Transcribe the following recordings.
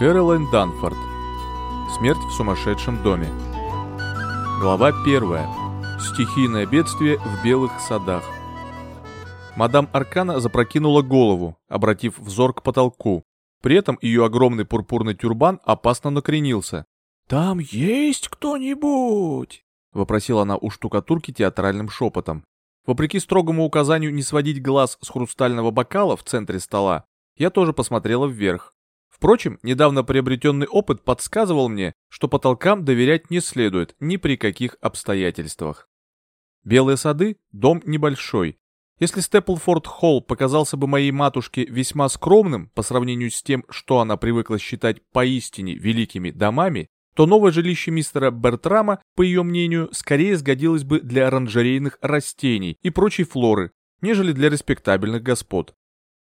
Кэролайн Данфорд. Смерть в сумасшедшем доме. Глава 1. Стихийное бедствие в белых садах. Мадам Аркана запрокинула голову, обратив взор к потолку. При этом ее огромный пурпурный тюрбан опасно накренился. «Там есть кто-нибудь?» — вопросила она у штукатурки театральным шепотом. Вопреки строгому указанию не сводить глаз с хрустального бокала в центре стола, я тоже посмотрела вверх. Впрочем, недавно приобретенный опыт подсказывал мне, что потолкам доверять не следует ни при каких обстоятельствах. Белые сады – дом небольшой. Если Степлфорд Холл показался бы моей матушке весьма скромным по сравнению с тем, что она привыкла считать поистине великими домами, то новое жилище мистера Бертрама, по ее мнению, скорее сгодилось бы для оранжерейных растений и прочей флоры, нежели для респектабельных господ.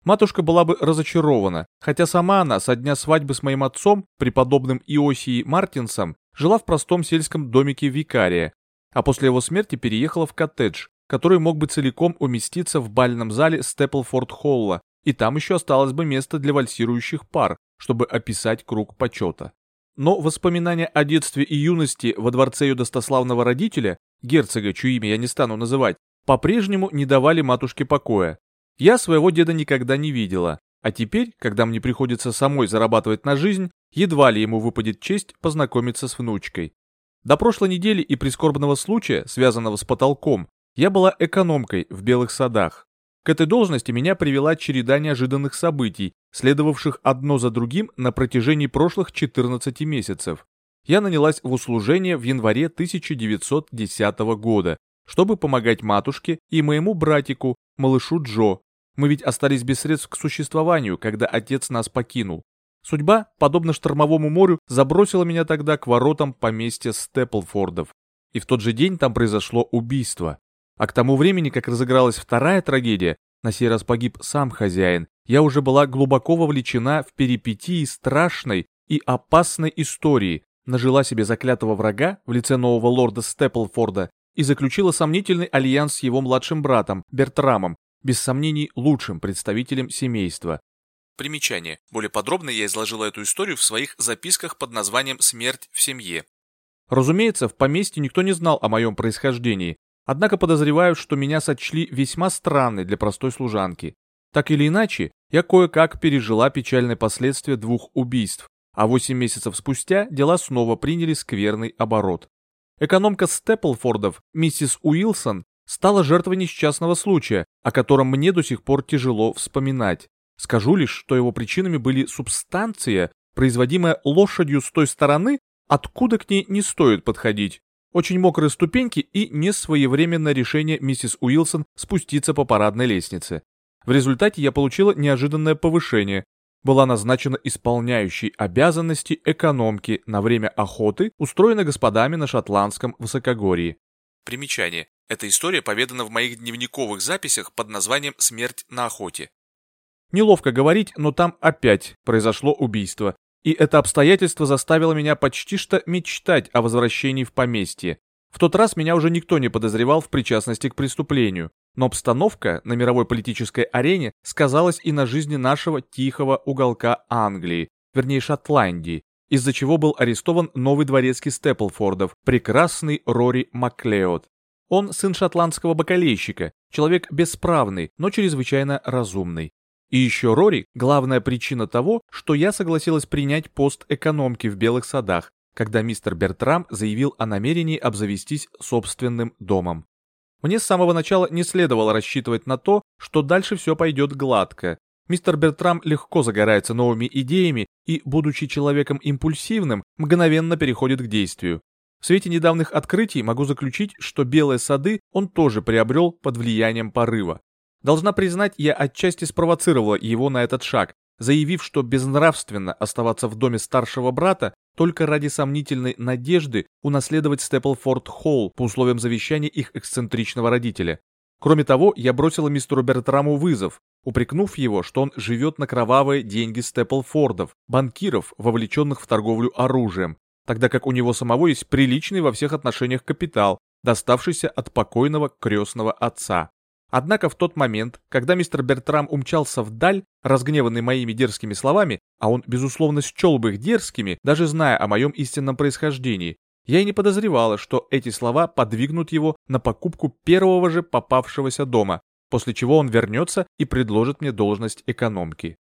Матушка была бы разочарована, хотя сама она со дня свадьбы с моим отцом, преподобным Иосией Мартинсом, жила в простом сельском домике викария, а после его смерти переехала в коттедж, который мог бы целиком уместиться в бальном зале Степлфорд-Холла, и там еще осталось бы место для вальсирующих пар, чтобы описать круг почета. Но воспоминания о детстве и юности во дворце ее достославного родителя, герцога, чье имя я не стану называть, по-прежнему не давали матушке покоя. Я своего деда никогда не видела, а теперь, когда мне приходится самой зарабатывать на жизнь, едва ли ему выпадет честь познакомиться с внучкой. До прошлой недели и прискорбного случая, связанного с потолком, я была экономкой в Белых садах. К этой должности меня привела череда неожиданных событий, следовавших одно за другим на протяжении прошлых 14 месяцев. Я нанялась в услужение в январе 1910 года, чтобы помогать матушке и моему братику, малышу Джо, мы ведь остались без средств к существованию, когда отец нас покинул. Судьба, подобно штормовому морю, забросила меня тогда к воротам поместья Степлфордов. И в тот же день там произошло убийство. А к тому времени, как разыгралась вторая трагедия, на сей раз погиб сам хозяин, я уже была глубоко вовлечена в перипетии страшной и опасной истории, нажила себе заклятого врага в лице нового лорда Степлфорда и заключила сомнительный альянс с его младшим братом, Бертрамом, без сомнений лучшим представителем семейства. Примечание. Более подробно я изложила эту историю в своих записках под названием «Смерть в семье». Разумеется, в поместье никто не знал о моем происхождении, однако подозреваю, что меня сочли весьма странной для простой служанки. Так или иначе, я кое-как пережила печальные последствия двух убийств, а восемь месяцев спустя дела снова приняли скверный оборот. Экономка Степлфордов, миссис Уилсон, стала жертвой несчастного случая, о котором мне до сих пор тяжело вспоминать. Скажу лишь, что его причинами были субстанция, производимая лошадью с той стороны, откуда к ней не стоит подходить. Очень мокрые ступеньки и несвоевременное решение миссис Уилсон спуститься по парадной лестнице. В результате я получила неожиданное повышение. Была назначена исполняющей обязанности экономки на время охоты, устроенной господами на шотландском высокогорье. Примечание. Эта история поведана в моих дневниковых записях под названием «Смерть на охоте». Неловко говорить, но там опять произошло убийство, и это обстоятельство заставило меня почти что мечтать о возвращении в поместье. В тот раз меня уже никто не подозревал в причастности к преступлению, но обстановка на мировой политической арене сказалась и на жизни нашего тихого уголка Англии, вернее Шотландии, из-за чего был арестован новый дворецкий Степлфордов, прекрасный Рори Маклеод. Он сын шотландского бакалейщика, человек бесправный, но чрезвычайно разумный. И еще Рори – главная причина того, что я согласилась принять пост экономки в Белых садах, когда мистер Бертрам заявил о намерении обзавестись собственным домом. Мне с самого начала не следовало рассчитывать на то, что дальше все пойдет гладко. Мистер Бертрам легко загорается новыми идеями и, будучи человеком импульсивным, мгновенно переходит к действию. В свете недавних открытий могу заключить, что белые сады он тоже приобрел под влиянием порыва. Должна признать, я отчасти спровоцировала его на этот шаг, заявив, что безнравственно оставаться в доме старшего брата только ради сомнительной надежды унаследовать Степлфорд Холл по условиям завещания их эксцентричного родителя. Кроме того, я бросила мистеру Бертраму вызов, упрекнув его, что он живет на кровавые деньги Степлфордов, банкиров, вовлеченных в торговлю оружием, тогда как у него самого есть приличный во всех отношениях капитал, доставшийся от покойного крестного отца. Однако в тот момент, когда мистер Бертрам умчался вдаль, разгневанный моими дерзкими словами, а он, безусловно, счел бы их дерзкими, даже зная о моем истинном происхождении, я и не подозревала, что эти слова подвигнут его на покупку первого же попавшегося дома, после чего он вернется и предложит мне должность экономки.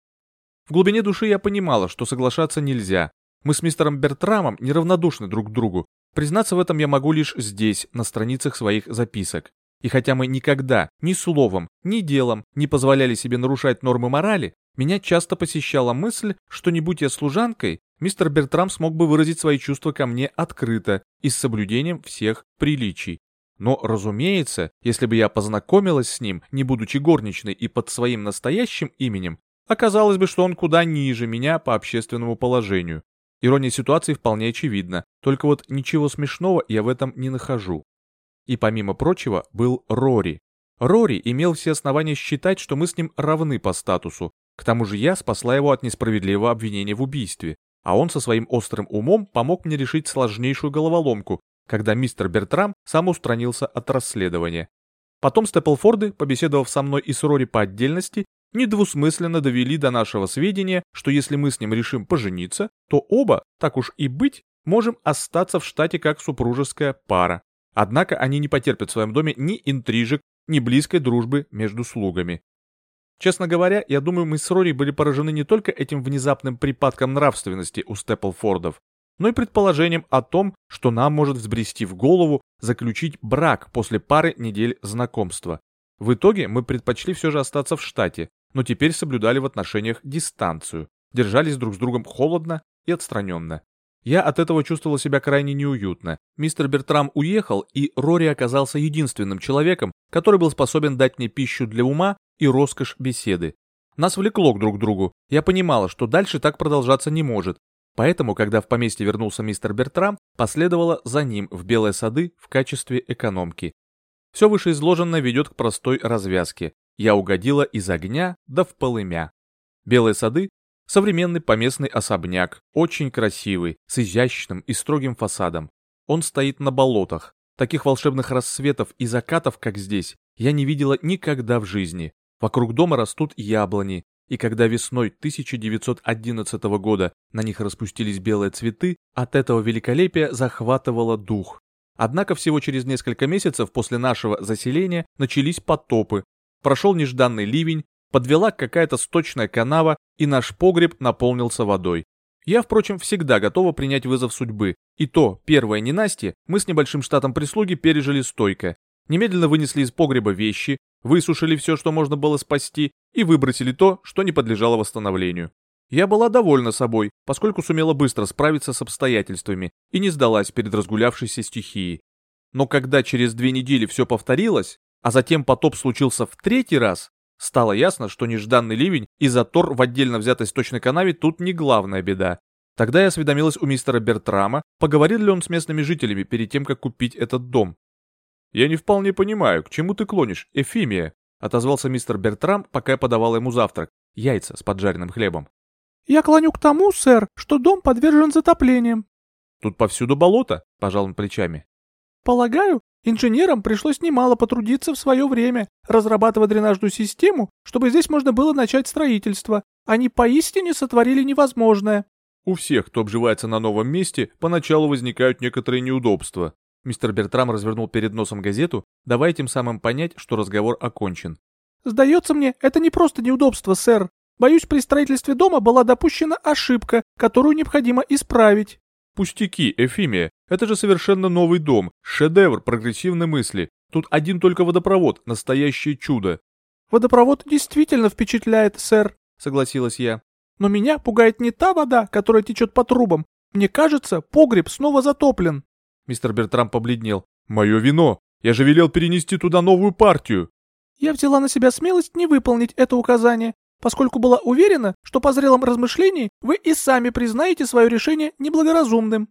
В глубине души я понимала, что соглашаться нельзя. Мы с мистером Бертрамом неравнодушны друг к другу. Признаться в этом я могу лишь здесь, на страницах своих записок. И хотя мы никогда, ни словом, ни делом не позволяли себе нарушать нормы морали, меня часто посещала мысль, что не будь я служанкой, мистер Бертрам смог бы выразить свои чувства ко мне открыто и с соблюдением всех приличий. Но, разумеется, если бы я познакомилась с ним, не будучи горничной и под своим настоящим именем, оказалось бы, что он куда ниже меня по общественному положению. Ирония ситуации вполне очевидна, только вот ничего смешного я в этом не нахожу. И помимо прочего был Рори. Рори имел все основания считать, что мы с ним равны по статусу. К тому же я спасла его от несправедливого обвинения в убийстве, а он со своим острым умом помог мне решить сложнейшую головоломку, когда мистер Бертрам сам устранился от расследования. Потом Степлфорды, побеседовав со мной и с Рори по отдельности, недвусмысленно довели до нашего сведения, что если мы с ним решим пожениться, то оба, так уж и быть, можем остаться в штате как супружеская пара. Однако они не потерпят в своем доме ни интрижек, ни близкой дружбы между слугами. Честно говоря, я думаю, мы с Рори были поражены не только этим внезапным припадком нравственности у Степлфордов, но и предположением о том, что нам может взбрести в голову заключить брак после пары недель знакомства. В итоге мы предпочли все же остаться в штате, но теперь соблюдали в отношениях дистанцию, держались друг с другом холодно и отстраненно. Я от этого чувствовал себя крайне неуютно. Мистер Бертрам уехал, и Рори оказался единственным человеком, который был способен дать мне пищу для ума и роскошь беседы. Нас влекло к друг другу. Я понимала, что дальше так продолжаться не может. Поэтому, когда в поместье вернулся мистер Бертрам, последовала за ним в Белые сады в качестве экономки. Все вышеизложенное ведет к простой развязке. Я угодила из огня да в полымя. Белые сады – современный поместный особняк, очень красивый, с изящным и строгим фасадом. Он стоит на болотах. Таких волшебных рассветов и закатов, как здесь, я не видела никогда в жизни. Вокруг дома растут яблони, и когда весной 1911 года на них распустились белые цветы, от этого великолепия захватывало дух. Однако всего через несколько месяцев после нашего заселения начались потопы. Прошел нежданный ливень, подвела какая-то сточная канава, и наш погреб наполнился водой. Я, впрочем, всегда готова принять вызов судьбы. И то, первое ненастье, мы с небольшим штатом прислуги пережили стойко. Немедленно вынесли из погреба вещи, высушили все, что можно было спасти, и выбросили то, что не подлежало восстановлению. Я была довольна собой, поскольку сумела быстро справиться с обстоятельствами и не сдалась перед разгулявшейся стихией. Но когда через две недели все повторилось, а затем потоп случился в третий раз, стало ясно, что нежданный ливень и затор в отдельно взятой сточной канаве тут не главная беда. Тогда я осведомилась у мистера Бертрама, поговорил ли он с местными жителями перед тем, как купить этот дом. «Я не вполне понимаю, к чему ты клонишь, Эфимия?» — отозвался мистер Бертрам, пока я подавал ему завтрак, яйца с поджаренным хлебом. «Я клоню к тому, сэр, что дом подвержен затоплениям». «Тут повсюду болото», — пожал он плечами. «Полагаю, инженерам пришлось немало потрудиться в свое время, разрабатывая дренажную систему, чтобы здесь можно было начать строительство. Они поистине сотворили невозможное». «У всех, кто обживается на новом месте, поначалу возникают некоторые неудобства», Мистер Бертрам развернул перед носом газету, давая тем самым понять, что разговор окончен. «Сдается мне, это не просто неудобство, сэр. Боюсь, при строительстве дома была допущена ошибка, которую необходимо исправить». «Пустяки, Эфимия. Это же совершенно новый дом, шедевр прогрессивной мысли. Тут один только водопровод, настоящее чудо». «Водопровод действительно впечатляет, сэр», — согласилась я. «Но меня пугает не та вода, которая течет по трубам. Мне кажется, погреб снова затоплен». Мистер Бертрам побледнел. «Мое вино! Я же велел перенести туда новую партию!» «Я взяла на себя смелость не выполнить это указание, поскольку была уверена, что по зрелом размышлении вы и сами признаете свое решение неблагоразумным».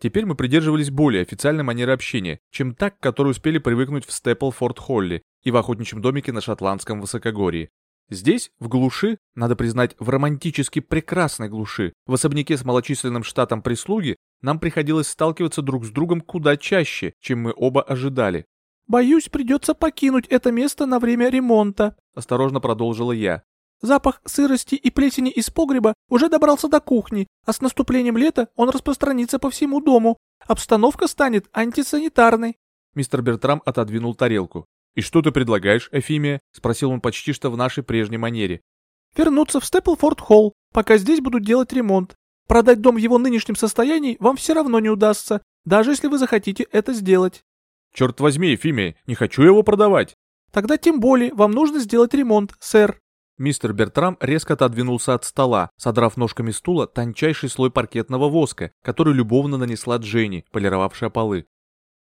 Теперь мы придерживались более официальной манеры общения, чем так, к которой успели привыкнуть в Степлфорд-Холле и в охотничьем домике на шотландском высокогорье. Здесь, в глуши, надо признать, в романтически прекрасной глуши, в особняке с малочисленным штатом прислуги, нам приходилось сталкиваться друг с другом куда чаще, чем мы оба ожидали. Боюсь, придется покинуть это место на время ремонта», — осторожно продолжила я. Запах сырости и плесени из погреба уже добрался до кухни, а с наступлением лета он распространится по всему дому. Обстановка станет антисанитарной. Мистер Бертрам отодвинул тарелку. «И что ты предлагаешь, Эфимия?» — спросил он почти что в нашей прежней манере. «Вернуться в Степлфорд-Холл, пока здесь будут делать ремонт. Продать дом в его нынешнем состоянии вам все равно не удастся, даже если вы захотите это сделать». «Черт возьми, Эфимия, не хочу его продавать». «Тогда тем более вам нужно сделать ремонт, сэр». Мистер Бертрам резко отодвинулся от стола, содрав ножками стула тончайший слой паркетного воска, который любовно нанесла Дженни, полировавшая полы.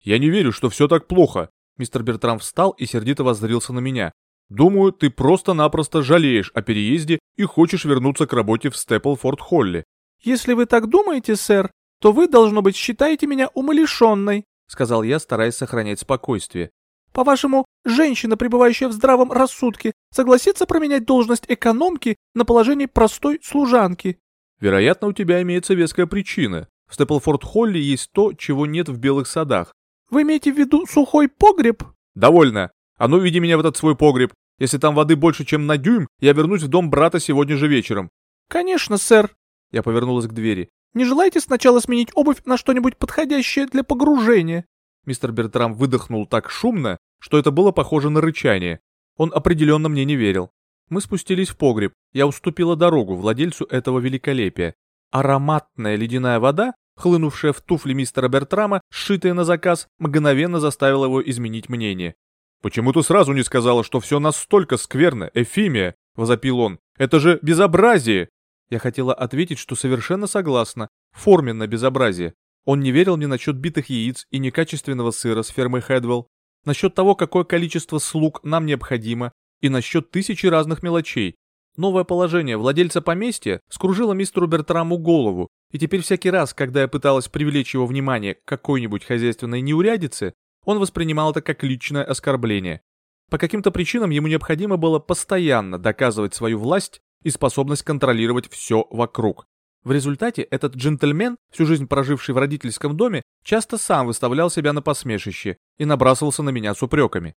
«Я не верю, что все так плохо!» Мистер Бертрам встал и сердито воззрился на меня. «Думаю, ты просто-напросто жалеешь о переезде и хочешь вернуться к работе в Степлфорд-Холле». «Если вы так думаете, сэр, то вы, должно быть, считаете меня умалишенной», сказал я, стараясь сохранять спокойствие. По-вашему, женщина, пребывающая в здравом рассудке, согласится променять должность экономки на положение простой служанки? Вероятно, у тебя имеется веская причина. В Степлфорд-Холле есть то, чего нет в Белых садах. Вы имеете в виду сухой погреб? Довольно. А ну веди меня в этот свой погреб. Если там воды больше, чем на дюйм, я вернусь в дом брата сегодня же вечером. Конечно, сэр. Я повернулась к двери. Не желаете сначала сменить обувь на что-нибудь подходящее для погружения? Мистер Бертрам выдохнул так шумно, что это было похоже на рычание. Он определенно мне не верил. Мы спустились в погреб, я уступила дорогу владельцу этого великолепия. Ароматная ледяная вода, хлынувшая в туфли мистера Бертрама, сшитая на заказ, мгновенно заставила его изменить мнение. «Почему ты сразу не сказала, что все настолько скверно, Эфимия?» — возопил он. «Это же безобразие!» Я хотела ответить, что совершенно согласна. Форменно безобразие. Он не верил ни насчет битых яиц и некачественного сыра с фермы Хэдвелл, насчет того, какое количество слуг нам необходимо, и насчет тысячи разных мелочей. Новое положение владельца поместья скружило мистеру Бертраму голову, и теперь всякий раз, когда я пыталась привлечь его внимание к какой-нибудь хозяйственной неурядице, он воспринимал это как личное оскорбление. По каким-то причинам ему необходимо было постоянно доказывать свою власть и способность контролировать все вокруг. В результате этот джентльмен, всю жизнь проживший в родительском доме, часто сам выставлял себя на посмешище и набрасывался на меня с упреками.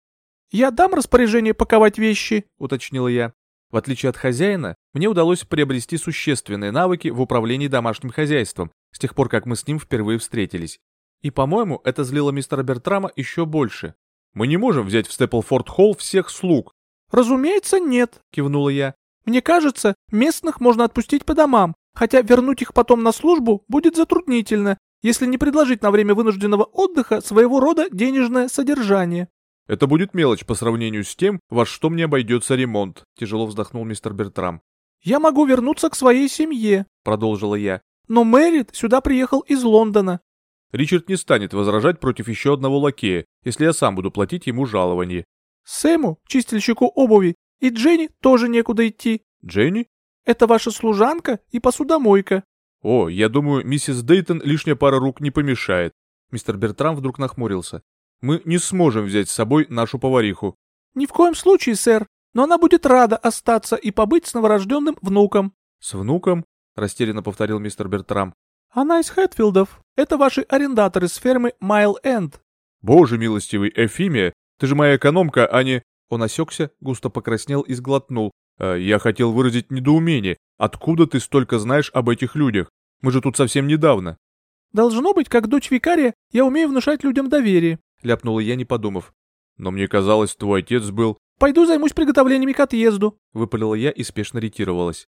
«Я дам распоряжение паковать вещи», — уточнила я. В отличие от хозяина, мне удалось приобрести существенные навыки в управлении домашним хозяйством с тех пор, как мы с ним впервые встретились. И, по-моему, это злило мистера Бертрама еще больше. «Мы не можем взять в Степлфорд-Холл всех слуг». «Разумеется, нет», — кивнула я. «Мне кажется, местных можно отпустить по домам, Хотя вернуть их потом на службу будет затруднительно, если не предложить на время вынужденного отдыха своего рода денежное содержание. «Это будет мелочь по сравнению с тем, во что мне обойдется ремонт», — тяжело вздохнул мистер Бертрам. «Я могу вернуться к своей семье», — продолжила я. «Но Мэрит сюда приехал из Лондона». Ричард не станет возражать против еще одного лакея, если я сам буду платить ему жалование. Сэму, чистильщику обуви, и Дженни тоже некуда идти. Дженни? Это ваша служанка и посудомойка». «О, я думаю, миссис Дейтон лишняя пара рук не помешает». Мистер Бертрам вдруг нахмурился. «Мы не сможем взять с собой нашу повариху». «Ни в коем случае, сэр, но она будет рада остаться и побыть с новорожденным внуком». «С внуком?» — растерянно повторил мистер Бертрам. «Она из Хэтфилдов. Это ваши арендаторы с фермы Майл Энд». «Боже милостивый, Эфимия, ты же моя экономка, а не...» Он осекся, густо покраснел и сглотнул. Э, я хотел выразить недоумение. Откуда ты столько знаешь об этих людях? Мы же тут совсем недавно. Должно быть, как дочь викария, я умею внушать людям доверие, ляпнула я, не подумав. Но мне казалось, твой отец был... Пойду займусь приготовлениями к отъезду, выпалила я и спешно ретировалась.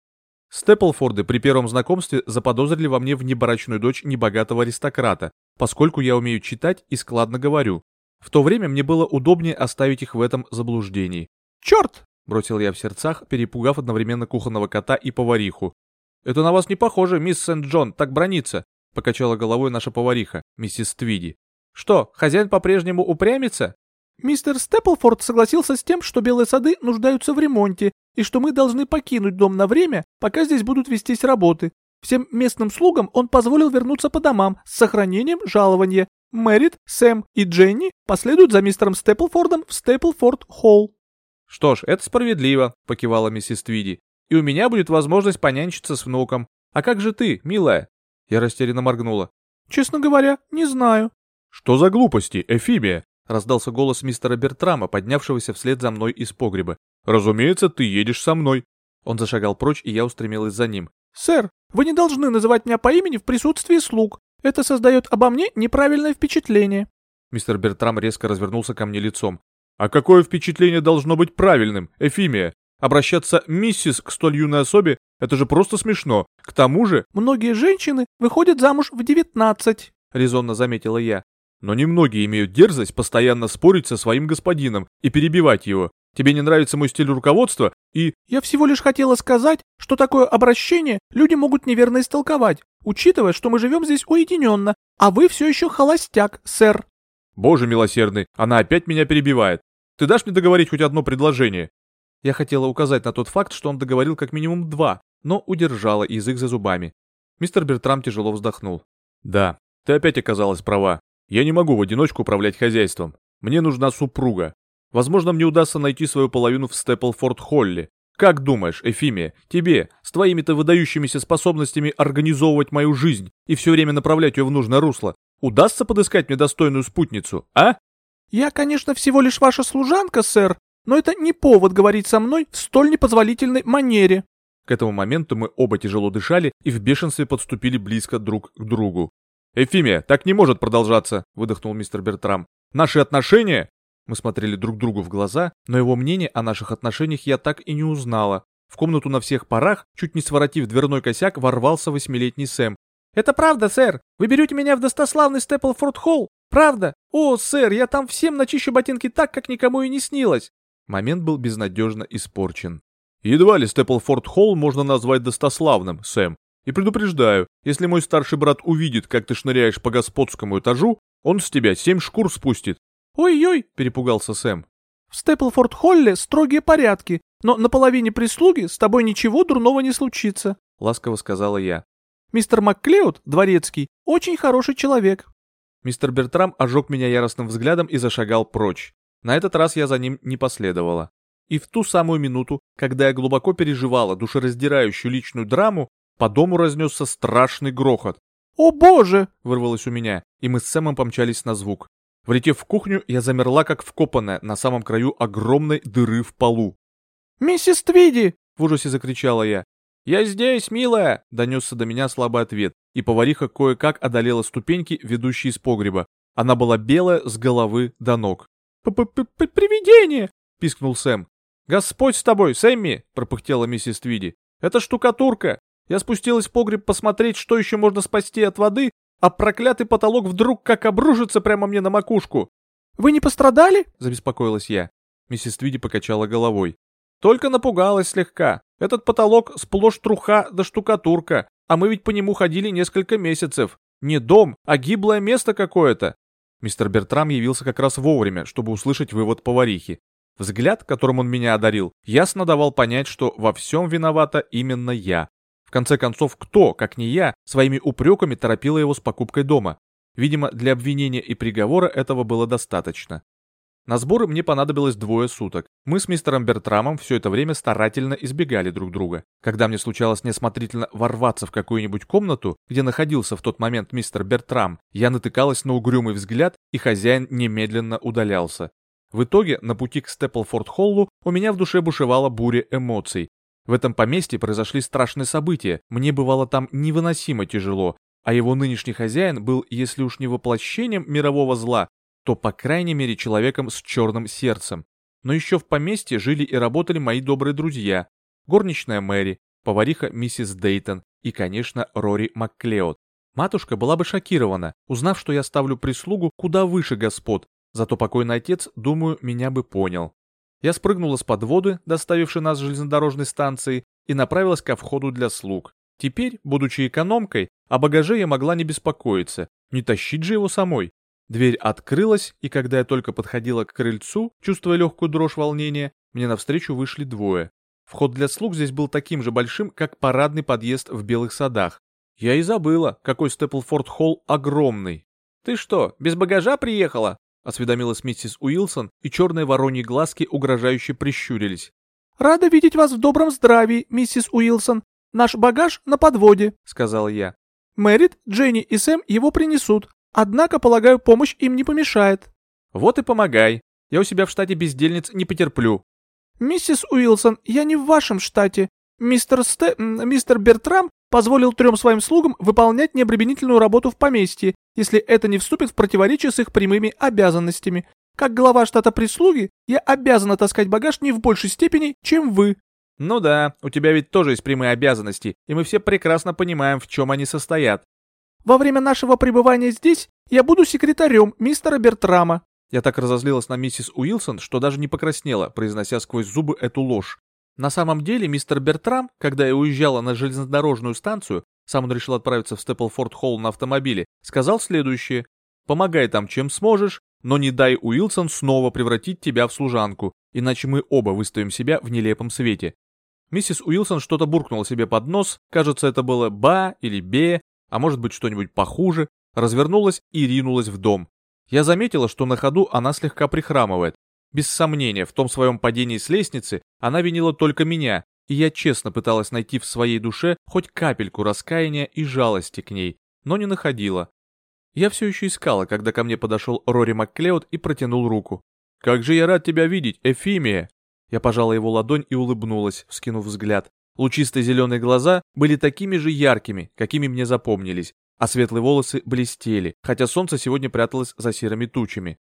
Степлфорды при первом знакомстве заподозрили во мне внебрачную дочь небогатого аристократа, поскольку я умею читать и складно говорю. В то время мне было удобнее оставить их в этом заблуждении. «Черт!» Бросил я в сердцах, перепугав одновременно кухонного кота и повариху. «Это на вас не похоже, мисс Сент-Джон, так бронится», — покачала головой наша повариха, миссис Твиди. «Что, хозяин по-прежнему упрямится?» «Мистер Степлфорд согласился с тем, что белые сады нуждаются в ремонте, и что мы должны покинуть дом на время, пока здесь будут вестись работы. Всем местным слугам он позволил вернуться по домам с сохранением жалования. Мэрит, Сэм и Дженни последуют за мистером Степлфордом в Степлфорд-Холл». «Что ж, это справедливо», — покивала миссис Твиди. «И у меня будет возможность понянчиться с внуком. А как же ты, милая?» Я растерянно моргнула. «Честно говоря, не знаю». «Что за глупости, Эфимия?» Раздался голос мистера Бертрама, поднявшегося вслед за мной из погреба. «Разумеется, ты едешь со мной». Он зашагал прочь, и я устремилась за ним. «Сэр, вы не должны называть меня по имени в присутствии слуг. Это создает обо мне неправильное впечатление». Мистер Бертрам резко развернулся ко мне лицом. «А какое впечатление должно быть правильным, Эфимия? Обращаться миссис к столь юной особе — это же просто смешно. К тому же...» «Многие женщины выходят замуж в девятнадцать», — резонно заметила я. «Но немногие имеют дерзость постоянно спорить со своим господином и перебивать его. Тебе не нравится мой стиль руководства и...» «Я всего лишь хотела сказать, что такое обращение люди могут неверно истолковать, учитывая, что мы живем здесь уединенно, а вы все еще холостяк, сэр». «Боже милосердный, она опять меня перебивает. Ты дашь мне договорить хоть одно предложение?» Я хотела указать на тот факт, что он договорил как минимум два, но удержала язык за зубами. Мистер Бертрам тяжело вздохнул. «Да, ты опять оказалась права. Я не могу в одиночку управлять хозяйством. Мне нужна супруга. Возможно, мне удастся найти свою половину в Степлфорд-Холле. Как думаешь, Эфимия, тебе, с твоими-то выдающимися способностями организовывать мою жизнь и все время направлять ее в нужное русло, удастся подыскать мне достойную спутницу, а?» «Я, конечно, всего лишь ваша служанка, сэр, но это не повод говорить со мной в столь непозволительной манере». К этому моменту мы оба тяжело дышали и в бешенстве подступили близко друг к другу. «Эфимия, так не может продолжаться», — выдохнул мистер Бертрам. «Наши отношения...» Мы смотрели друг другу в глаза, но его мнение о наших отношениях я так и не узнала. В комнату на всех парах, чуть не своротив дверной косяк, ворвался восьмилетний Сэм. «Это правда, сэр? Вы берете меня в достославный Степлфорд-Холл? Правда? О, сэр, я там всем начищу ботинки так, как никому и не снилось!» Момент был безнадежно испорчен. Едва ли Степлфорд Холл можно назвать достославным, Сэм. И предупреждаю, если мой старший брат увидит, как ты шныряешь по господскому этажу, он с тебя семь шкур спустит. «Ой-ой!» — перепугался Сэм. «В Степлфорд-Холле строгие порядки, но на половине прислуги с тобой ничего дурного не случится», — ласково сказала я. «Мистер МакКлеод, дворецкий, очень хороший человек». Мистер Бертрам ожег меня яростным взглядом и зашагал прочь. На этот раз я за ним не последовала. И в ту самую минуту, когда я глубоко переживала душераздирающую личную драму, по дому разнесся страшный грохот. «О боже!» — вырвалось у меня, и мы с Сэмом помчались на звук. Влетев в кухню, я замерла как вкопанная на самом краю огромной дыры в полу. «Миссис Твиди!» — в ужасе закричала я. «Я здесь, милая!» — донесся до меня слабый ответ, и повариха кое-как одолела ступеньки, ведущие из погреба. Она была белая с головы до ног. «Привидение!» — пискнул Сэм. «Господь с тобой, Сэмми!» — пропыхтела миссис Твиди. «Это штукатурка! Я спустилась в погреб посмотреть, что еще можно спасти от воды, а проклятый потолок вдруг как обрушится прямо мне на макушку!» «Вы не пострадали?» — забеспокоилась я. Миссис Твиди покачала головой. «Только напугалась слегка. Этот потолок сплошь труха да штукатурка, а мы ведь по нему ходили несколько месяцев. Не дом, а гиблое место какое-то. Мистер Бертрам явился как раз вовремя, чтобы услышать вывод поварихи. Взгляд, которым он меня одарил, ясно давал понять, что во всем виновата именно я. В конце концов, кто, как не я, своими упреками торопила его с покупкой дома? Видимо, для обвинения и приговора этого было достаточно. На сборы мне понадобилось двое суток. Мы с мистером Бертрамом все это время старательно избегали друг друга. Когда мне случалось неосмотрительно ворваться в какую-нибудь комнату, где находился в тот момент мистер Бертрам, я натыкалась на угрюмый взгляд, и хозяин немедленно удалялся. В итоге, на пути к Степлфорд-Холлу у меня в душе бушевала буря эмоций. В этом поместье произошли страшные события, мне бывало там невыносимо тяжело, а его нынешний хозяин был, если уж не воплощением мирового зла, то, по крайней мере, человеком с черным сердцем. Но еще в поместье жили и работали мои добрые друзья. Горничная Мэри, повариха миссис Дейтон и, конечно, Рори МакКлеод. Матушка была бы шокирована, узнав, что я ставлю прислугу куда выше господ, зато покойный отец, думаю, меня бы понял. Я спрыгнула с подводы, доставившей нас с железнодорожной станции, и направилась ко входу для слуг. Теперь, будучи экономкой, о багаже я могла не беспокоиться, не тащить же его самой. Дверь открылась, и когда я только подходила к крыльцу, чувствуя легкую дрожь волнения, мне навстречу вышли двое. Вход для слуг здесь был таким же большим, как парадный подъезд в Белых садах. Я и забыла, какой Степлфорд Холл огромный. «Ты что, без багажа приехала?» — осведомилась миссис Уилсон, и черные вороньи глазки угрожающе прищурились. «Рада видеть вас в добром здравии, миссис Уилсон. Наш багаж на подводе», — сказала я. «Мэрит, Дженни и Сэм его принесут. Однако, полагаю, помощь им не помешает. Вот и помогай. Я у себя в штате бездельниц не потерплю. Миссис Уилсон, я не в вашем штате. Мистер Сте... мистер Бертрам позволил трем своим слугам выполнять необременительную работу в поместье, если это не вступит в противоречие с их прямыми обязанностями. Как глава штата прислуги, я обязана таскать багаж не в большей степени, чем вы. Ну да, у тебя ведь тоже есть прямые обязанности, и мы все прекрасно понимаем, в чем они состоят. Во время нашего пребывания здесь я буду секретарем мистера Бертрама. Я так разозлилась на миссис Уилсон, что даже не покраснела, произнося сквозь зубы эту ложь. На самом деле, мистер Бертрам, когда я уезжала на железнодорожную станцию, сам он решил отправиться в Степлфорд-Холл на автомобиле, сказал следующее. «Помогай там, чем сможешь, но не дай Уилсон снова превратить тебя в служанку, иначе мы оба выставим себя в нелепом свете». Миссис Уилсон что-то буркнула себе под нос, кажется, это было «ба» или «бе», а может быть что-нибудь похуже, развернулась и ринулась в дом. Я заметила, что на ходу она слегка прихрамывает. Без сомнения, в том своем падении с лестницы она винила только меня, и я честно пыталась найти в своей душе хоть капельку раскаяния и жалости к ней, но не находила. Я все еще искала, когда ко мне подошел Рори Макклеод и протянул руку. «Как же я рад тебя видеть, Эфимия!» Я пожала его ладонь и улыбнулась, вскинув взгляд. Лучистые зеленые глаза были такими же яркими, какими мне запомнились, а светлые волосы блестели, хотя солнце сегодня пряталось за серыми тучами.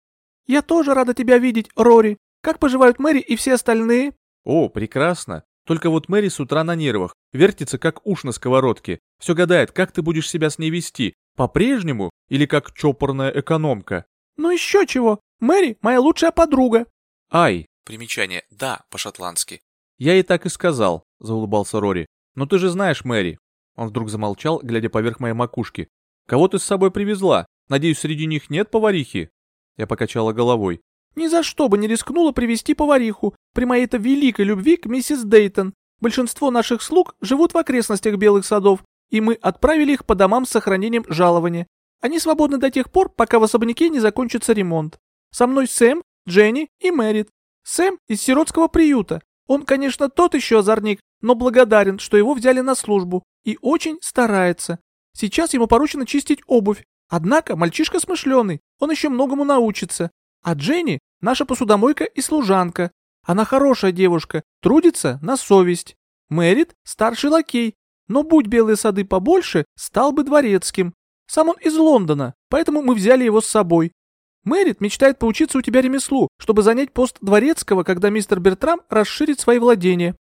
«Я тоже рада тебя видеть, Рори. Как поживают Мэри и все остальные?» «О, прекрасно. Только вот Мэри с утра на нервах, вертится как уш на сковородке. Все гадает, как ты будешь себя с ней вести, по-прежнему или как чопорная экономка?» «Ну еще чего. Мэри моя лучшая подруга». «Ай». Примечание «да» по-шотландски. «Я и так и сказал», — заулыбался Рори. «Но ты же знаешь Мэри». Он вдруг замолчал, глядя поверх моей макушки. «Кого ты с собой привезла? Надеюсь, среди них нет поварихи?» Я покачала головой. Ни за что бы не рискнула привести повариху при моей-то великой любви к миссис Дейтон. Большинство наших слуг живут в окрестностях Белых садов, и мы отправили их по домам с сохранением жалования. Они свободны до тех пор, пока в особняке не закончится ремонт. Со мной Сэм, Дженни и Мэрит. Сэм из сиротского приюта. Он, конечно, тот еще озорник, но благодарен, что его взяли на службу, и очень старается. Сейчас ему поручено чистить обувь, однако мальчишка смышленый, он еще многому научится. А Дженни — наша посудомойка и служанка. Она хорошая девушка, трудится на совесть. Мэрит — старший лакей, но будь белые сады побольше, стал бы дворецким. Сам он из Лондона, поэтому мы взяли его с собой. Мэрит мечтает поучиться у тебя ремеслу, чтобы занять пост дворецкого, когда мистер Бертрам расширит свои владения.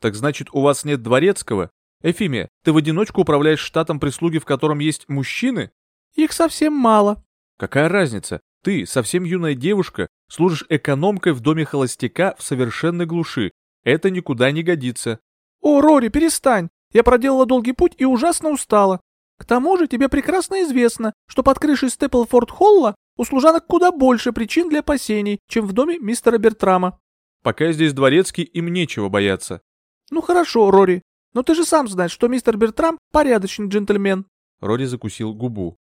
Так значит, у вас нет дворецкого? Эфимия, ты в одиночку управляешь штатом прислуги, в котором есть мужчины? Их совсем мало. Какая разница? Ты, совсем юная девушка, служишь экономкой в доме холостяка в совершенной глуши. Это никуда не годится. О, Рори, перестань. Я проделала долгий путь и ужасно устала. К тому же тебе прекрасно известно, что под крышей Степлфорд-Холла у служанок куда больше причин для опасений, чем в доме мистера Бертрама. Пока здесь дворецкий, им нечего бояться. Ну хорошо, Рори, но ты же сам знаешь, что мистер Бертрам порядочный джентльмен. Рори закусил губу.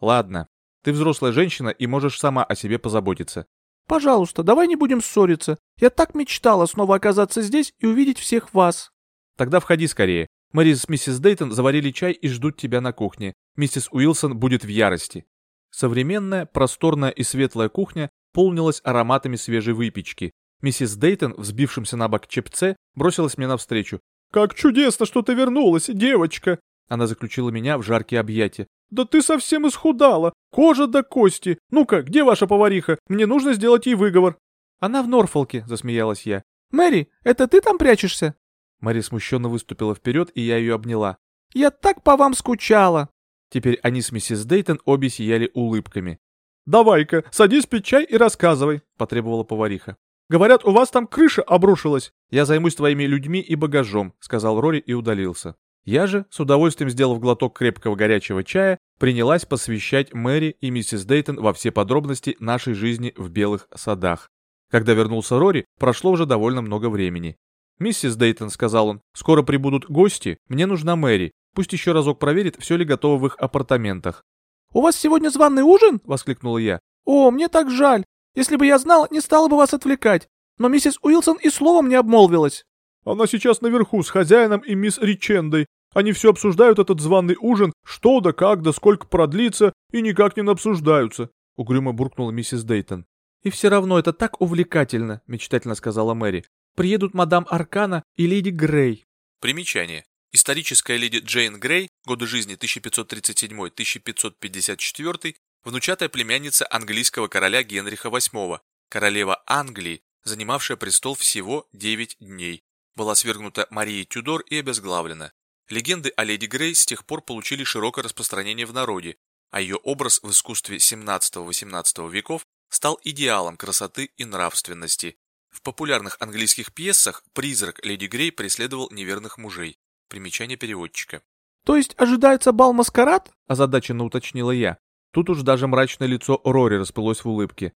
Ладно, ты взрослая женщина и можешь сама о себе позаботиться. Пожалуйста, давай не будем ссориться. Я так мечтала снова оказаться здесь и увидеть всех вас. Тогда входи скорее. Мэри с миссис Дейтон заварили чай и ждут тебя на кухне. Миссис Уилсон будет в ярости. Современная, просторная и светлая кухня полнилась ароматами свежей выпечки. Миссис Дейтон, взбившимся на бок чепце, бросилась мне навстречу. «Как чудесно, что ты вернулась, девочка!» Она заключила меня в жаркие объятия. «Да ты совсем исхудала! Кожа до кости! Ну-ка, где ваша повариха? Мне нужно сделать ей выговор!» «Она в Норфолке», — засмеялась я. «Мэри, это ты там прячешься?» Мэри смущенно выступила вперед, и я ее обняла. «Я так по вам скучала!» Теперь они с миссис Дейтон обе сияли улыбками. «Давай-ка, садись пить чай и рассказывай», — потребовала повариха. «Говорят, у вас там крыша обрушилась. Я займусь твоими людьми и багажом», — сказал Рори и удалился. Я же, с удовольствием сделав глоток крепкого горячего чая, принялась посвящать Мэри и миссис Дейтон во все подробности нашей жизни в белых садах. Когда вернулся Рори, прошло уже довольно много времени. «Миссис Дейтон», — сказал он, — «скоро прибудут гости, мне нужна Мэри, пусть еще разок проверит, все ли готово в их апартаментах». «У вас сегодня званый ужин?» — воскликнула я. «О, мне так жаль. Если бы я знала, не стала бы вас отвлекать. Но миссис Уилсон и словом не обмолвилась». «Она сейчас наверху с хозяином и мисс Ричендой. Они все обсуждают этот званый ужин, что да как да сколько продлится, и никак не обсуждаются», — угрюмо буркнула миссис Дейтон. «И все равно это так увлекательно», — мечтательно сказала Мэри. «Приедут мадам Аркана и леди Грей». Примечание. Историческая леди Джейн Грей, годы жизни 1537-1554, внучатая племянница английского короля Генриха VIII, королева Англии, занимавшая престол всего 9 дней, была свергнута Марией Тюдор и обезглавлена. Легенды о леди Грей с тех пор получили широкое распространение в народе, а ее образ в искусстве 17-18 веков стал идеалом красоты и нравственности. В популярных английских пьесах призрак леди Грей преследовал неверных мужей. Примечание переводчика. То есть ожидается бал-маскарад? Озадаченно уточнила я. Тут уж даже мрачное лицо Рори расплылось в улыбке.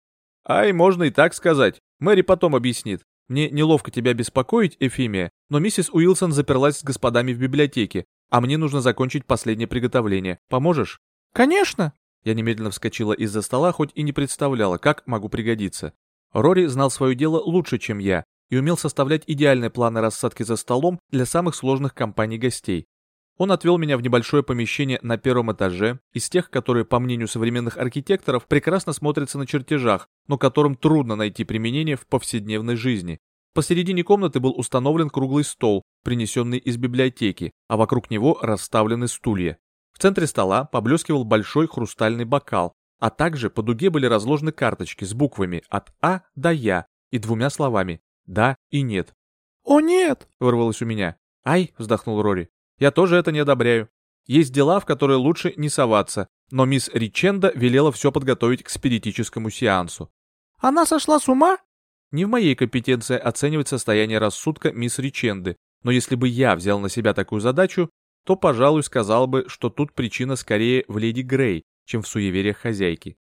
Ай, можно и так сказать. Мэри потом объяснит. Мне неловко тебя беспокоить, Эфимия, но миссис Уилсон заперлась с господами в библиотеке, а мне нужно закончить последнее приготовление. Поможешь? Конечно. Я немедленно вскочила из-за стола, хоть и не представляла, как могу пригодиться. Рори знал свое дело лучше, чем я, и умел составлять идеальные планы рассадки за столом для самых сложных компаний гостей. Он отвел меня в небольшое помещение на первом этаже, из тех, которые, по мнению современных архитекторов, прекрасно смотрятся на чертежах, но которым трудно найти применение в повседневной жизни. Посередине комнаты был установлен круглый стол, принесенный из библиотеки, а вокруг него расставлены стулья. В центре стола поблескивал большой хрустальный бокал, а также по дуге были разложены карточки с буквами от А до Я и двумя словами «да» и «нет». «О нет!» — вырвалось у меня. «Ай!» — вздохнул Рори. Я тоже это не одобряю. Есть дела, в которые лучше не соваться, но мисс Риченда велела все подготовить к спиритическому сеансу. Она сошла с ума? Не в моей компетенции оценивать состояние рассудка мисс Риченды, но если бы я взял на себя такую задачу, то, пожалуй, сказал бы, что тут причина скорее в леди Грей, чем в суевериях хозяйки.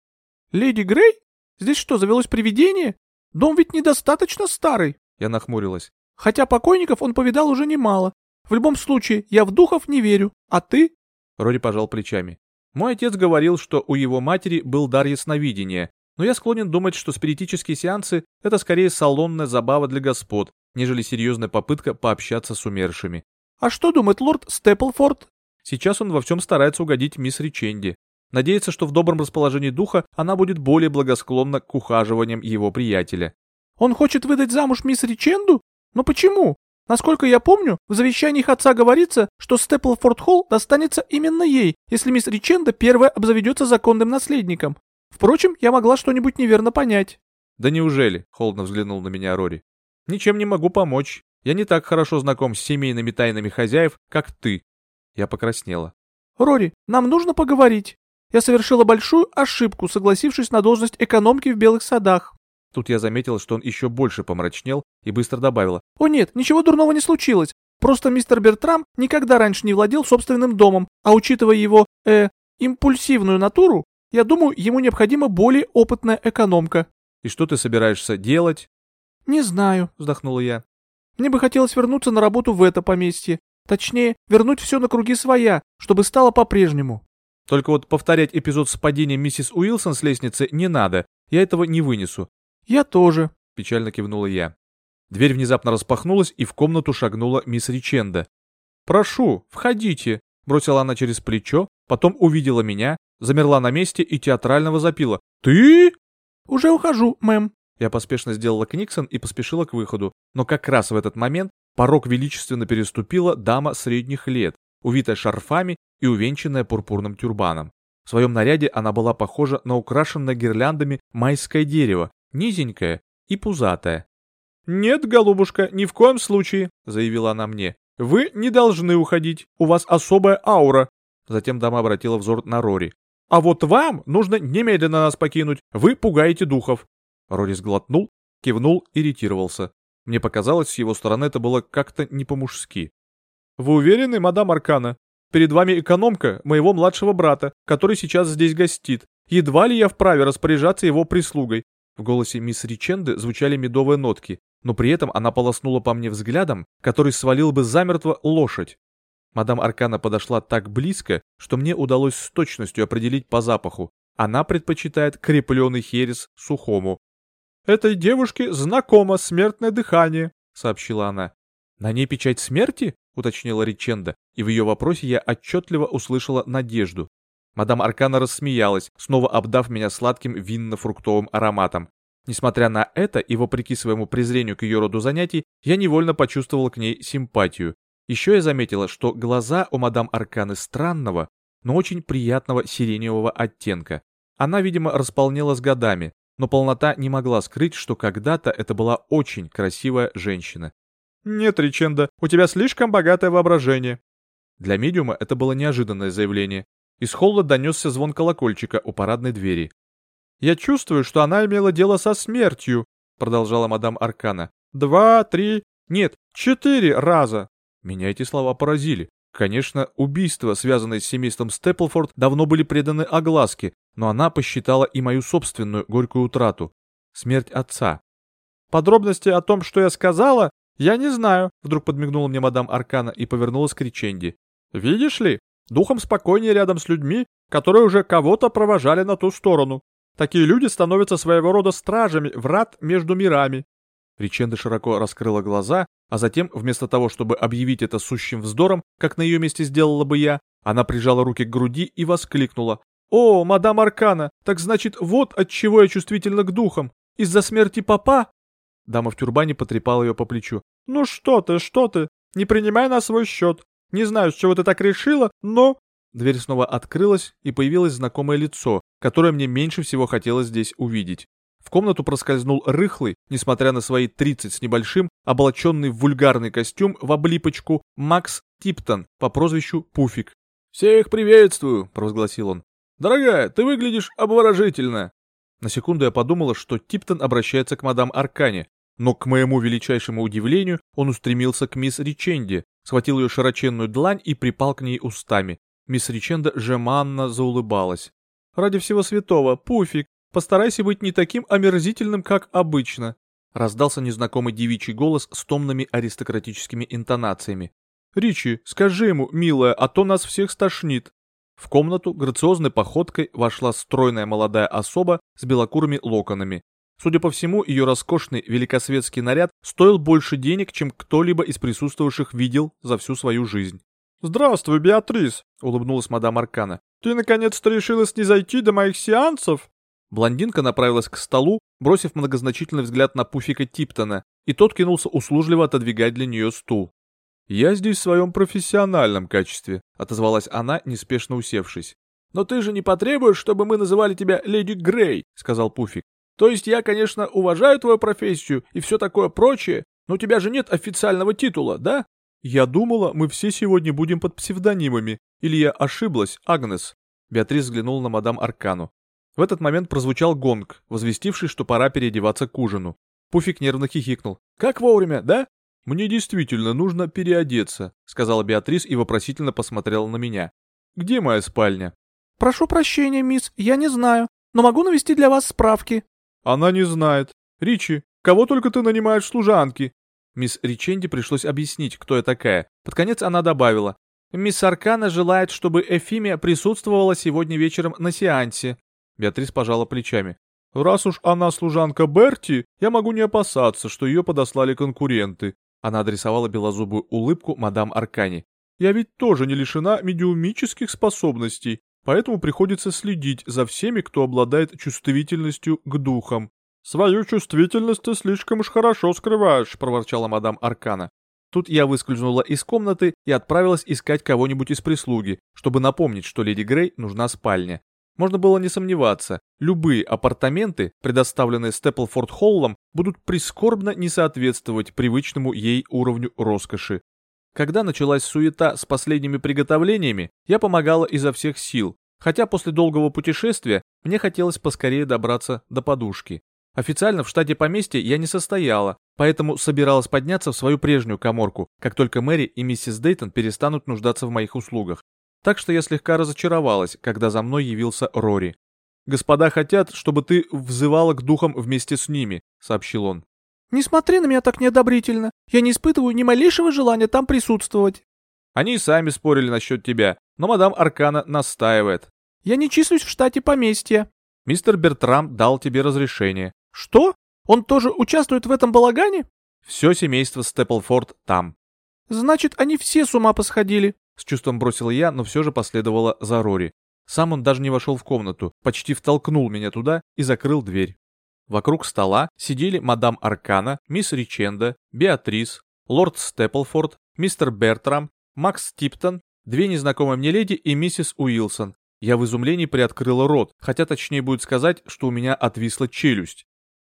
«Леди Грей? Здесь что, завелось привидение? Дом ведь недостаточно старый!» Я нахмурилась. «Хотя покойников он повидал уже немало. В любом случае, я в духов не верю. А ты?» Рори пожал плечами. «Мой отец говорил, что у его матери был дар ясновидения, но я склонен думать, что спиритические сеансы — это скорее салонная забава для господ, нежели серьезная попытка пообщаться с умершими. «А что думает лорд Степлфорд?» Сейчас он во всем старается угодить мисс Риченди. Надеется, что в добром расположении духа она будет более благосклонна к ухаживаниям его приятеля. «Он хочет выдать замуж мисс Риченду? Но почему? Насколько я помню, в завещании их отца говорится, что Степлфорд Холл достанется именно ей, если мисс Риченда первая обзаведется законным наследником. Впрочем, я могла что-нибудь неверно понять». «Да неужели?» — холодно взглянул на меня Рори. «Ничем не могу помочь. Я не так хорошо знаком с семейными тайнами хозяев, как ты». Я покраснела. «Рори, нам нужно поговорить. Я совершила большую ошибку, согласившись на должность экономки в Белых садах. Тут я заметила, что он еще больше помрачнел и быстро добавила. «О нет, ничего дурного не случилось. Просто мистер Бертрам никогда раньше не владел собственным домом, а учитывая его, э, импульсивную натуру, я думаю, ему необходима более опытная экономка». «И что ты собираешься делать?» «Не знаю», — вздохнула я. «Мне бы хотелось вернуться на работу в это поместье. Точнее, вернуть все на круги своя, чтобы стало по-прежнему». «Только вот повторять эпизод с падением миссис Уилсон с лестницы не надо. Я этого не вынесу. «Я тоже», — печально кивнула я. Дверь внезапно распахнулась, и в комнату шагнула мисс Риченда. «Прошу, входите», — бросила она через плечо, потом увидела меня, замерла на месте и театрально возопила. «Ты?» «Уже ухожу, мэм». Я поспешно сделала книксон и поспешила к выходу, но как раз в этот момент порог величественно переступила дама средних лет, увитая шарфами и увенчанная пурпурным тюрбаном. В своем наряде она была похожа на украшенное гирляндами майское дерево, низенькая и пузатая. «Нет, голубушка, ни в коем случае», — заявила она мне. «Вы не должны уходить, у вас особая аура». Затем дама обратила взор на Рори. «А вот вам нужно немедленно нас покинуть, вы пугаете духов». Рори сглотнул, кивнул, иритировался. Мне показалось, с его стороны это было как-то не по-мужски. «Вы уверены, мадам Аркана? Перед вами экономка моего младшего брата, который сейчас здесь гостит. Едва ли я вправе распоряжаться его прислугой. В голосе мисс Риченды звучали медовые нотки, но при этом она полоснула по мне взглядом, который свалил бы замертво лошадь. Мадам Аркана подошла так близко, что мне удалось с точностью определить по запаху. Она предпочитает крепленый херес сухому. «Этой девушке знакомо смертное дыхание», — сообщила она. «На ней печать смерти?» — уточнила Риченда, и в ее вопросе я отчетливо услышала надежду. Мадам Аркана рассмеялась, снова обдав меня сладким винно-фруктовым ароматом. Несмотря на это и вопреки своему презрению к ее роду занятий, я невольно почувствовал к ней симпатию. Еще я заметила, что глаза у мадам Арканы странного, но очень приятного сиреневого оттенка. Она, видимо, располнела с годами, но полнота не могла скрыть, что когда-то это была очень красивая женщина. «Нет, Риченда, у тебя слишком богатое воображение». Для медиума это было неожиданное заявление. Из холла донесся звон колокольчика у парадной двери. «Я чувствую, что она имела дело со смертью», — продолжала мадам Аркана. «Два, три, нет, четыре раза». Меня эти слова поразили. Конечно, убийства, связанные с семейством Степлфорд, давно были преданы огласке, но она посчитала и мою собственную горькую утрату — смерть отца. «Подробности о том, что я сказала, я не знаю», — вдруг подмигнула мне мадам Аркана и повернулась к Риченди. «Видишь ли, духом спокойнее рядом с людьми, которые уже кого-то провожали на ту сторону. Такие люди становятся своего рода стражами врат между мирами. Риченда широко раскрыла глаза, а затем, вместо того, чтобы объявить это сущим вздором, как на ее месте сделала бы я, она прижала руки к груди и воскликнула. «О, мадам Аркана, так значит, вот от чего я чувствительна к духам. Из-за смерти папа?» Дама в тюрбане потрепала ее по плечу. «Ну что ты, что ты? Не принимай на свой счет. Не знаю, с чего ты так решила, но...» Дверь снова открылась, и появилось знакомое лицо, которое мне меньше всего хотелось здесь увидеть. В комнату проскользнул рыхлый, несмотря на свои 30 с небольшим, облаченный в вульгарный костюм в облипочку Макс Типтон по прозвищу Пуфик. «Всех приветствую!» — провозгласил он. «Дорогая, ты выглядишь обворожительно!» На секунду я подумала, что Типтон обращается к мадам Аркане, но, к моему величайшему удивлению, он устремился к мисс Риченди, схватил ее широченную длань и припал к ней устами. Мисс Риченда жеманно заулыбалась. «Ради всего святого, Пуфик, Постарайся быть не таким омерзительным, как обычно», — раздался незнакомый девичий голос с томными аристократическими интонациями. «Ричи, скажи ему, милая, а то нас всех стошнит». В комнату грациозной походкой вошла стройная молодая особа с белокурыми локонами. Судя по всему, ее роскошный великосветский наряд стоил больше денег, чем кто-либо из присутствовавших видел за всю свою жизнь. «Здравствуй, Беатрис!» — улыбнулась мадам Аркана. «Ты наконец-то решилась не зайти до моих сеансов?» Блондинка направилась к столу, бросив многозначительный взгляд на Пуфика Типтона, и тот кинулся услужливо отодвигать для нее стул. «Я здесь в своем профессиональном качестве», — отозвалась она, неспешно усевшись. «Но ты же не потребуешь, чтобы мы называли тебя Леди Грей», — сказал Пуфик. «То есть я, конечно, уважаю твою профессию и все такое прочее, но у тебя же нет официального титула, да?» «Я думала, мы все сегодня будем под псевдонимами. Или я ошиблась, Агнес?» Беатрис взглянул на мадам Аркану. В этот момент прозвучал гонг, возвестивший, что пора переодеваться к ужину. Пуфик нервно хихикнул. «Как вовремя, да?» «Мне действительно нужно переодеться», — сказала Беатрис и вопросительно посмотрела на меня. «Где моя спальня?» «Прошу прощения, мисс, я не знаю, но могу навести для вас справки». «Она не знает. Ричи, кого только ты нанимаешь служанки?» Мисс Риченди пришлось объяснить, кто я такая. Под конец она добавила. «Мисс Аркана желает, чтобы Эфимия присутствовала сегодня вечером на сеансе. Беатрис пожала плечами. «Раз уж она служанка Берти, я могу не опасаться, что ее подослали конкуренты». Она адресовала белозубую улыбку мадам Аркани. «Я ведь тоже не лишена медиумических способностей, поэтому приходится следить за всеми, кто обладает чувствительностью к духам». «Свою чувствительность ты слишком уж хорошо скрываешь», — проворчала мадам Аркана. Тут я выскользнула из комнаты и отправилась искать кого-нибудь из прислуги, чтобы напомнить, что леди Грей нужна спальня. Можно было не сомневаться, любые апартаменты, предоставленные Степлфорд Холлом, будут прискорбно не соответствовать привычному ей уровню роскоши. Когда началась суета с последними приготовлениями, я помогала изо всех сил, хотя после долгого путешествия мне хотелось поскорее добраться до подушки. Официально в штате поместья я не состояла, поэтому собиралась подняться в свою прежнюю коморку, как только Мэри и миссис Дейтон перестанут нуждаться в моих услугах так что я слегка разочаровалась, когда за мной явился Рори. «Господа хотят, чтобы ты взывала к духам вместе с ними», — сообщил он. «Не смотри на меня так неодобрительно. Я не испытываю ни малейшего желания там присутствовать». Они и сами спорили насчет тебя, но мадам Аркана настаивает. «Я не числюсь в штате поместья». «Мистер Бертрам дал тебе разрешение». «Что? Он тоже участвует в этом балагане?» «Все семейство Степлфорд там». «Значит, они все с ума посходили». С чувством бросил я, но все же последовала за Рори. Сам он даже не вошел в комнату, почти втолкнул меня туда и закрыл дверь. Вокруг стола сидели мадам Аркана, мисс Риченда, Беатрис, лорд Степлфорд, мистер Бертрам, Макс Типтон, две незнакомые мне леди и миссис Уилсон. Я в изумлении приоткрыла рот, хотя точнее будет сказать, что у меня отвисла челюсть.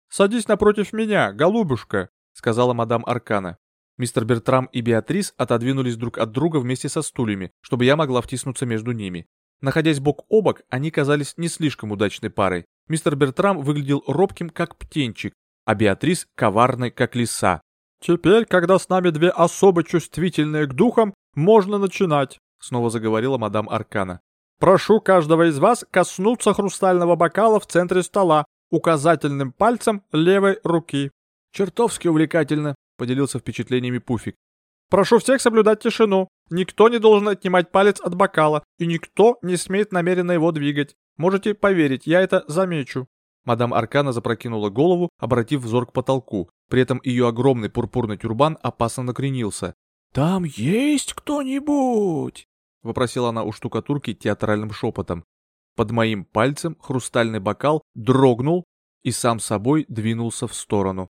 «Садись напротив меня, голубушка», — сказала мадам Аркана. Мистер Бертрам и Беатрис отодвинулись друг от друга вместе со стульями, чтобы я могла втиснуться между ними. Находясь бок о бок, они казались не слишком удачной парой. Мистер Бертрам выглядел робким, как птенчик, а Беатрис — коварной, как лиса. «Теперь, когда с нами две особо чувствительные к духам, можно начинать», — снова заговорила мадам Аркана. «Прошу каждого из вас коснуться хрустального бокала в центре стола указательным пальцем левой руки». «Чертовски увлекательно», — поделился впечатлениями Пуфик. «Прошу всех соблюдать тишину. Никто не должен отнимать палец от бокала, и никто не смеет намеренно его двигать. Можете поверить, я это замечу». Мадам Аркана запрокинула голову, обратив взор к потолку. При этом ее огромный пурпурный тюрбан опасно накренился. «Там есть кто-нибудь?» — вопросила она у штукатурки театральным шепотом. Под моим пальцем хрустальный бокал дрогнул и сам собой двинулся в сторону.